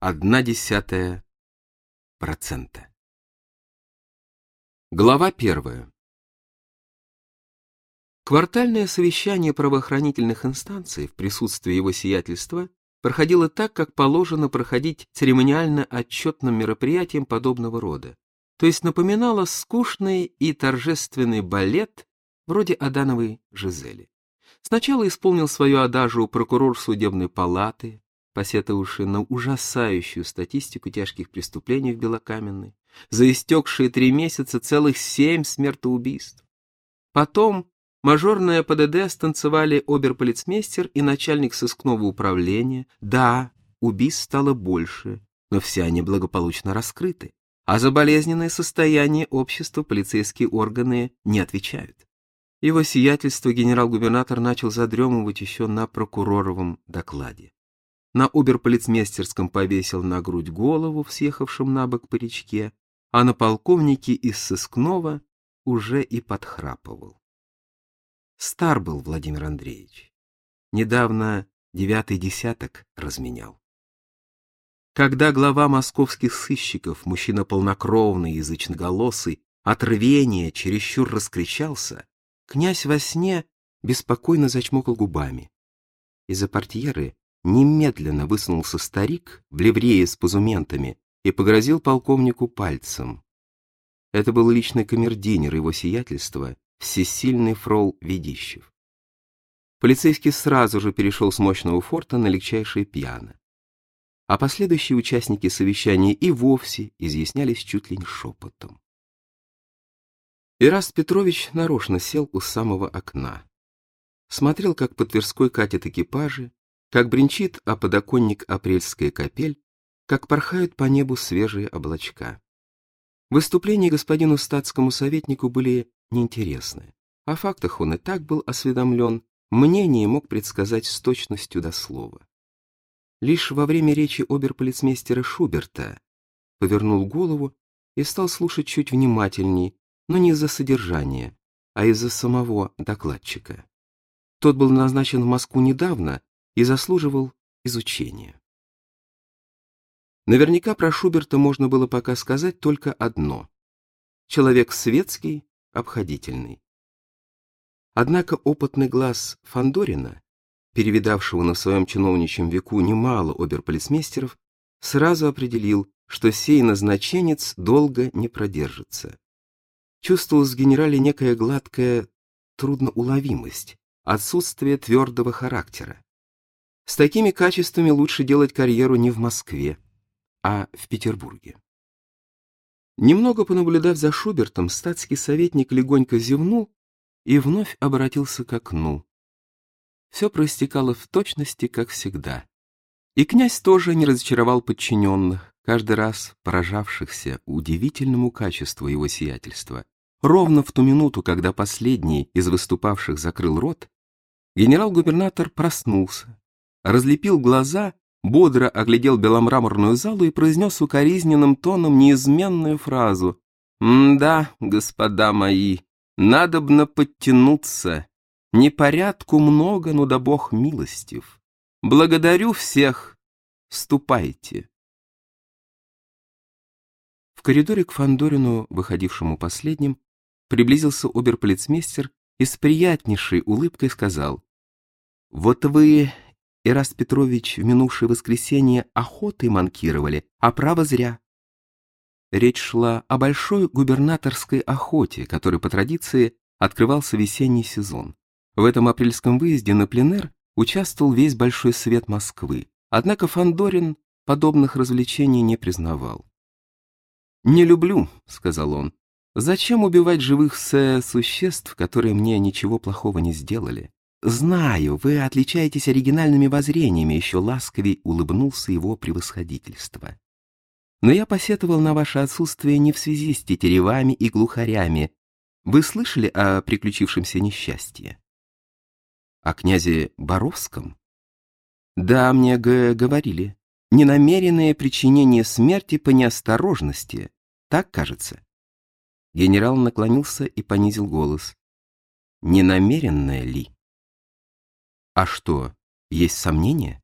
одна десятая процента. Глава первая. Квартальное совещание правоохранительных инстанций в присутствии его сиятельства проходило так, как положено проходить церемониально-отчетным мероприятиям подобного рода, то есть напоминало скучный и торжественный балет вроде Адановой Жизели. Сначала исполнил свою адажу прокурор судебной палаты, посетовавший на ужасающую статистику тяжких преступлений в Белокаменной, за истекшие три месяца целых семь смертоубийств. Потом мажорное ПДД станцевали оберполицмейстер и начальник сыскного управления. Да, убийств стало больше, но все они благополучно раскрыты, а за болезненное состояние общества полицейские органы не отвечают. Его сиятельство генерал-губернатор начал задремывать еще на прокуроровом докладе. На оберполицмейстерском повесил на грудь голову в съехавшем на бок паричке, а на полковнике из сыскного уже и подхрапывал. Стар был Владимир Андреевич. Недавно девятый десяток разменял. Когда глава московских сыщиков, мужчина полнокровный, язычноголосый, от рвения чересчур раскричался, Князь во сне беспокойно зачмокал губами. Из-за портьеры немедленно высунулся старик в ливрее с позументами и погрозил полковнику пальцем. Это был личный камердинер его сиятельства, всесильный фрол Ведищев. Полицейский сразу же перешел с мощного форта на легчайшее пьяно. А последующие участники совещания и вовсе изъяснялись чуть ли не шепотом. Ираст Петрович нарочно сел у самого окна. Смотрел, как по Тверской катят экипажи, как бренчит о подоконник апрельская капель, как порхают по небу свежие облачка. Выступления господину статскому советнику были неинтересны. О фактах он и так был осведомлен, мнение мог предсказать с точностью до слова. Лишь во время речи оберполицмейстера Шуберта повернул голову и стал слушать чуть внимательней, но не из-за содержания, а из-за самого докладчика. Тот был назначен в Москву недавно и заслуживал изучения. Наверняка про Шуберта можно было пока сказать только одно. Человек светский, обходительный. Однако опытный глаз Фандорина, перевидавшего на своем чиновничьем веку немало оберполицмейстеров, сразу определил, что сей назначенец долго не продержится. Чувствовалась в генерале некая гладкая трудноуловимость, отсутствие твердого характера. С такими качествами лучше делать карьеру не в Москве, а в Петербурге. Немного понаблюдав за Шубертом, статский советник легонько зевнул и вновь обратился к окну. Все проистекало в точности, как всегда. И князь тоже не разочаровал подчиненных, каждый раз поражавшихся удивительному качеству его сиятельства. Ровно в ту минуту, когда последний из выступавших закрыл рот, генерал-губернатор проснулся, разлепил глаза, бодро оглядел беломраморную залу и произнес укоризненным тоном неизменную фразу «Да, господа мои, надобно подтянуться, непорядку много, но да бог милостив. Благодарю всех, ступайте». В коридоре к Фандорину, выходившему последним, приблизился оберполицмейстер и с приятнейшей улыбкой сказал, «Вот вы, Ираст Петрович, в минувшее воскресенье охотой манкировали, а право зря». Речь шла о большой губернаторской охоте, которой по традиции открывался весенний сезон. В этом апрельском выезде на пленэр участвовал весь большой свет Москвы, однако Фандорин подобных развлечений не признавал. «Не люблю», — сказал он. «Зачем убивать живых существ, которые мне ничего плохого не сделали?» «Знаю, вы отличаетесь оригинальными воззрениями», — еще ласковей улыбнулся его превосходительство. «Но я посетовал на ваше отсутствие не в связи с тетеревами и глухарями. Вы слышали о приключившемся несчастье?» «О князе Боровском?» «Да, мне говорили ненамеренное причинение смерти по неосторожности. Так кажется. Генерал наклонился и понизил голос. Ненамеренное ли? А что, есть сомнения?